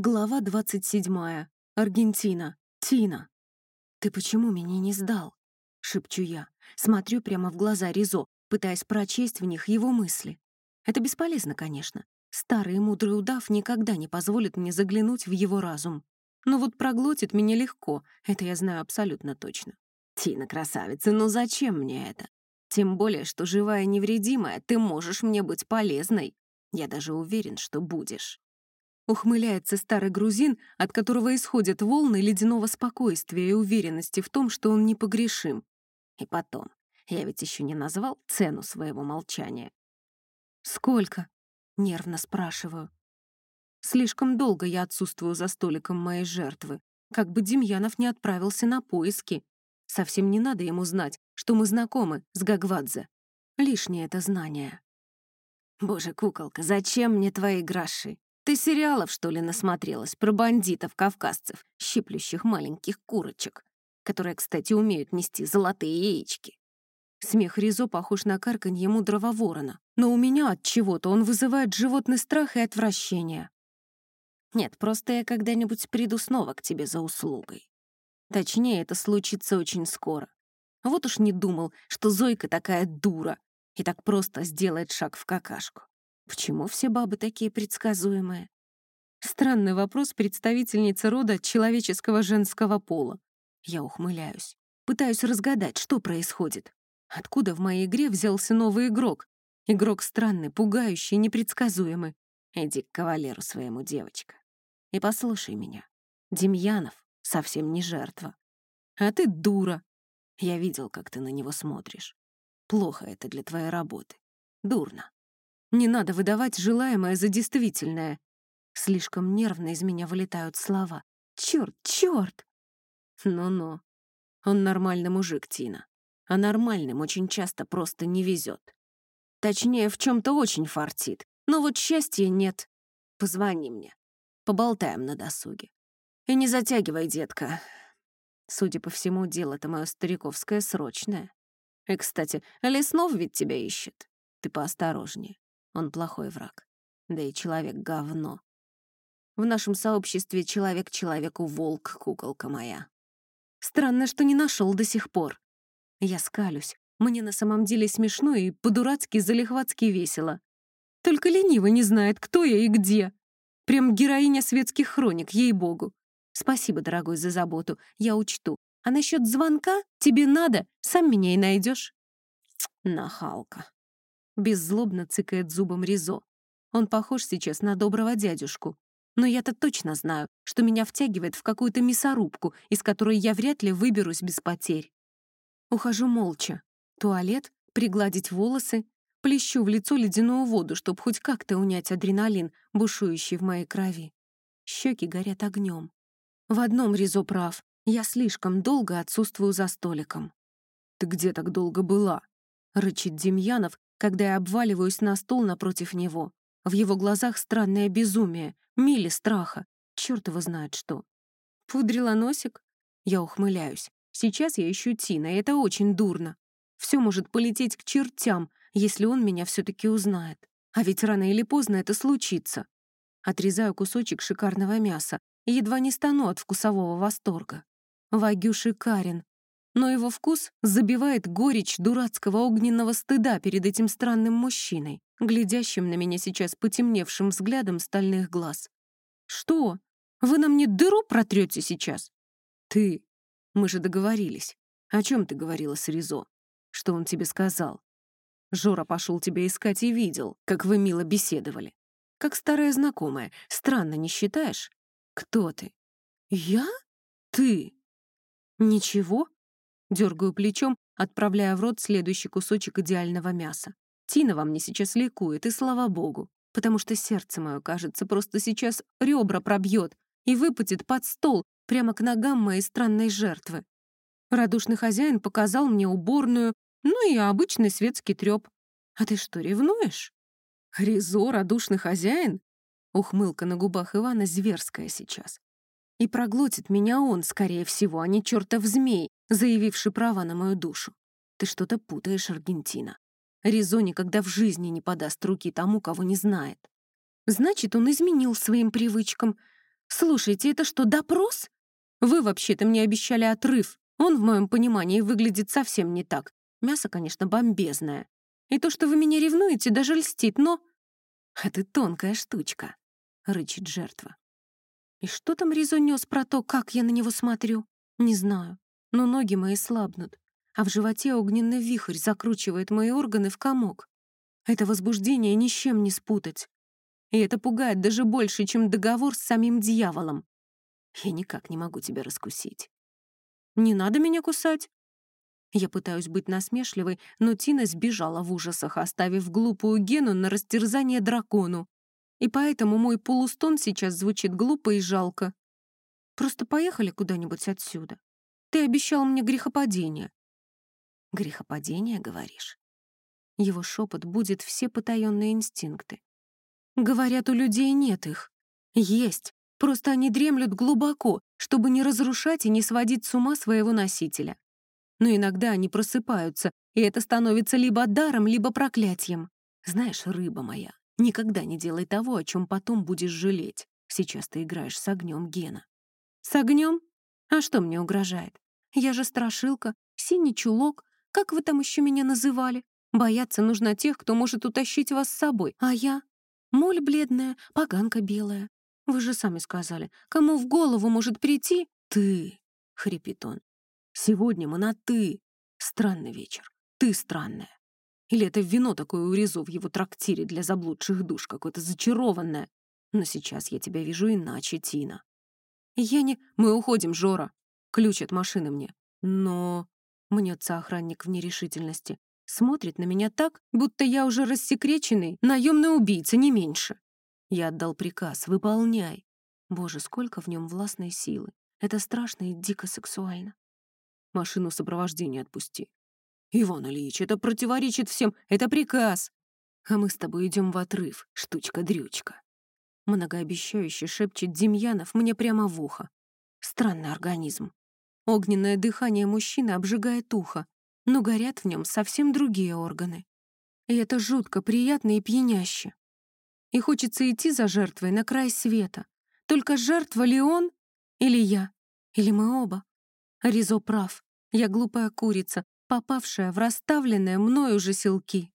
Глава 27. Аргентина. Тина. «Ты почему меня не сдал?» — шепчу я. Смотрю прямо в глаза Ризо, пытаясь прочесть в них его мысли. Это бесполезно, конечно. Старый и мудрый удав никогда не позволит мне заглянуть в его разум. Но вот проглотит меня легко, это я знаю абсолютно точно. «Тина, красавица, ну зачем мне это? Тем более, что живая невредимая, ты можешь мне быть полезной. Я даже уверен, что будешь». Ухмыляется старый грузин, от которого исходят волны ледяного спокойствия и уверенности в том, что он непогрешим. И потом, я ведь еще не назвал цену своего молчания. «Сколько?» — нервно спрашиваю. Слишком долго я отсутствую за столиком моей жертвы, как бы Демьянов не отправился на поиски. Совсем не надо ему знать, что мы знакомы с Гагвадзе. Лишнее это знание. «Боже, куколка, зачем мне твои гроши? Ты сериалов, что ли, насмотрелась про бандитов-кавказцев, щиплющих маленьких курочек, которые, кстати, умеют нести золотые яички? Смех Ризо похож на карканье мудрого ворона, но у меня от чего-то он вызывает животный страх и отвращение. Нет, просто я когда-нибудь приду снова к тебе за услугой. Точнее, это случится очень скоро. Вот уж не думал, что Зойка такая дура и так просто сделает шаг в какашку. Почему все бабы такие предсказуемые? Странный вопрос представительницы рода человеческого женского пола. Я ухмыляюсь. Пытаюсь разгадать, что происходит. Откуда в моей игре взялся новый игрок? Игрок странный, пугающий, непредсказуемый. Иди к кавалеру своему, девочка. И послушай меня. Демьянов совсем не жертва. А ты дура. Я видел, как ты на него смотришь. Плохо это для твоей работы. Дурно. Не надо выдавать желаемое за действительное. Слишком нервно из меня вылетают слова. Черт, черт! Ну-ну. Он нормальный мужик, Тина. А нормальным очень часто просто не везет. Точнее, в чем-то очень фартит. Но вот счастья нет. Позвони мне. Поболтаем на досуге. И не затягивай, детка. Судя по всему, дело-то мое стариковское срочное. И, кстати, Леснов ведь тебя ищет. Ты поосторожнее. Он плохой враг. Да и человек — говно. В нашем сообществе человек человеку волк, куколка моя. Странно, что не нашел до сих пор. Я скалюсь. Мне на самом деле смешно и по-дурацки залихватски весело. Только ленивый не знает, кто я и где. Прям героиня светских хроник, ей-богу. Спасибо, дорогой, за заботу, я учту. А насчет звонка тебе надо, сам меня и найдешь. Нахалка. Беззлобно цыкает зубом Ризо. Он похож сейчас на доброго дядюшку. Но я-то точно знаю, что меня втягивает в какую-то мясорубку, из которой я вряд ли выберусь без потерь. Ухожу молча. Туалет, пригладить волосы, плещу в лицо ледяную воду, чтобы хоть как-то унять адреналин, бушующий в моей крови. Щеки горят огнем. В одном Ризо прав. Я слишком долго отсутствую за столиком. «Ты где так долго была?» — рычит Демьянов, когда я обваливаюсь на стол напротив него. В его глазах странное безумие, мили страха. Черт его знает что. Пудрила носик? Я ухмыляюсь. Сейчас я ищу Тина, и это очень дурно. Все может полететь к чертям, если он меня все таки узнает. А ведь рано или поздно это случится. Отрезаю кусочек шикарного мяса и едва не стану от вкусового восторга. Вагю шикарен, но его вкус забивает горечь дурацкого огненного стыда перед этим странным мужчиной, глядящим на меня сейчас потемневшим взглядом стальных глаз. «Что? Вы на мне дыру протрете сейчас?» «Ты. Мы же договорились. О чем ты говорила с Ризо? Что он тебе сказал?» Жора пошел тебя искать и видел, как вы мило беседовали. Как старая знакомая. Странно, не считаешь? Кто ты? Я? Ты? Ничего? Дергаю плечом, отправляя в рот следующий кусочек идеального мяса. Тина во мне сейчас ликует, и слава богу, потому что сердце мое, кажется, просто сейчас ребра пробьет и выпадет под стол прямо к ногам моей странной жертвы. Радушный хозяин показал мне уборную, ну и обычный светский трёп. А ты что, ревнуешь? Ризо, радушный хозяин? Ухмылка на губах Ивана зверская сейчас. И проглотит меня он, скорее всего, а не чертов змей, заявивший права на мою душу. Ты что-то путаешь, Аргентина. Ризо никогда в жизни не подаст руки тому, кого не знает. Значит, он изменил своим привычкам. Слушайте, это что, допрос? Вы вообще-то мне обещали отрыв. Он, в моем понимании, выглядит совсем не так. Мясо, конечно, бомбезное. И то, что вы меня ревнуете, даже льстит, но... Это тонкая штучка, — рычит жертва. И что там Ризо нес про то, как я на него смотрю? Не знаю, но ноги мои слабнут, а в животе огненный вихрь закручивает мои органы в комок. Это возбуждение ни с чем не спутать. И это пугает даже больше, чем договор с самим дьяволом. Я никак не могу тебя раскусить. Не надо меня кусать. Я пытаюсь быть насмешливой, но Тина сбежала в ужасах, оставив глупую Гену на растерзание дракону. И поэтому мой полустон сейчас звучит глупо и жалко. Просто поехали куда-нибудь отсюда. Ты обещал мне грехопадение. Грехопадение, говоришь? Его шепот будет все потаенные инстинкты. Говорят, у людей нет их. Есть. Просто они дремлют глубоко, чтобы не разрушать и не сводить с ума своего носителя. Но иногда они просыпаются, и это становится либо даром, либо проклятием. Знаешь, рыба моя, никогда не делай того, о чем потом будешь жалеть. Сейчас ты играешь с огнем Гена. С огнем? А что мне угрожает? Я же страшилка, синий чулок, как вы там еще меня называли? Бояться нужно тех, кто может утащить вас с собой, а я Моль бледная, поганка белая. Вы же сами сказали, кому в голову может прийти? Ты, — хрипит он. Сегодня мы на «ты». Странный вечер. Ты странная. Или это вино такое у в его трактире для заблудших душ, какое-то зачарованное. Но сейчас я тебя вижу иначе, Тина. Я не... Мы уходим, Жора. Ключ от машины мне. Но... Мнется охранник в нерешительности. Смотрит на меня так, будто я уже рассекреченный, наемный убийца, не меньше. Я отдал приказ, выполняй. Боже, сколько в нем властной силы. Это страшно и дико сексуально. Машину сопровождения отпусти. Иван Ильич, это противоречит всем, это приказ. А мы с тобой идем в отрыв, штучка-дрючка. Многообещающе шепчет Демьянов мне прямо в ухо. Странный организм. Огненное дыхание мужчины обжигает ухо, но горят в нем совсем другие органы. И это жутко приятно и пьяняще. И хочется идти за жертвой на край света. Только жертва ли он или я? Или мы оба? Ризо прав. Я глупая курица, попавшая в расставленные мною же селки.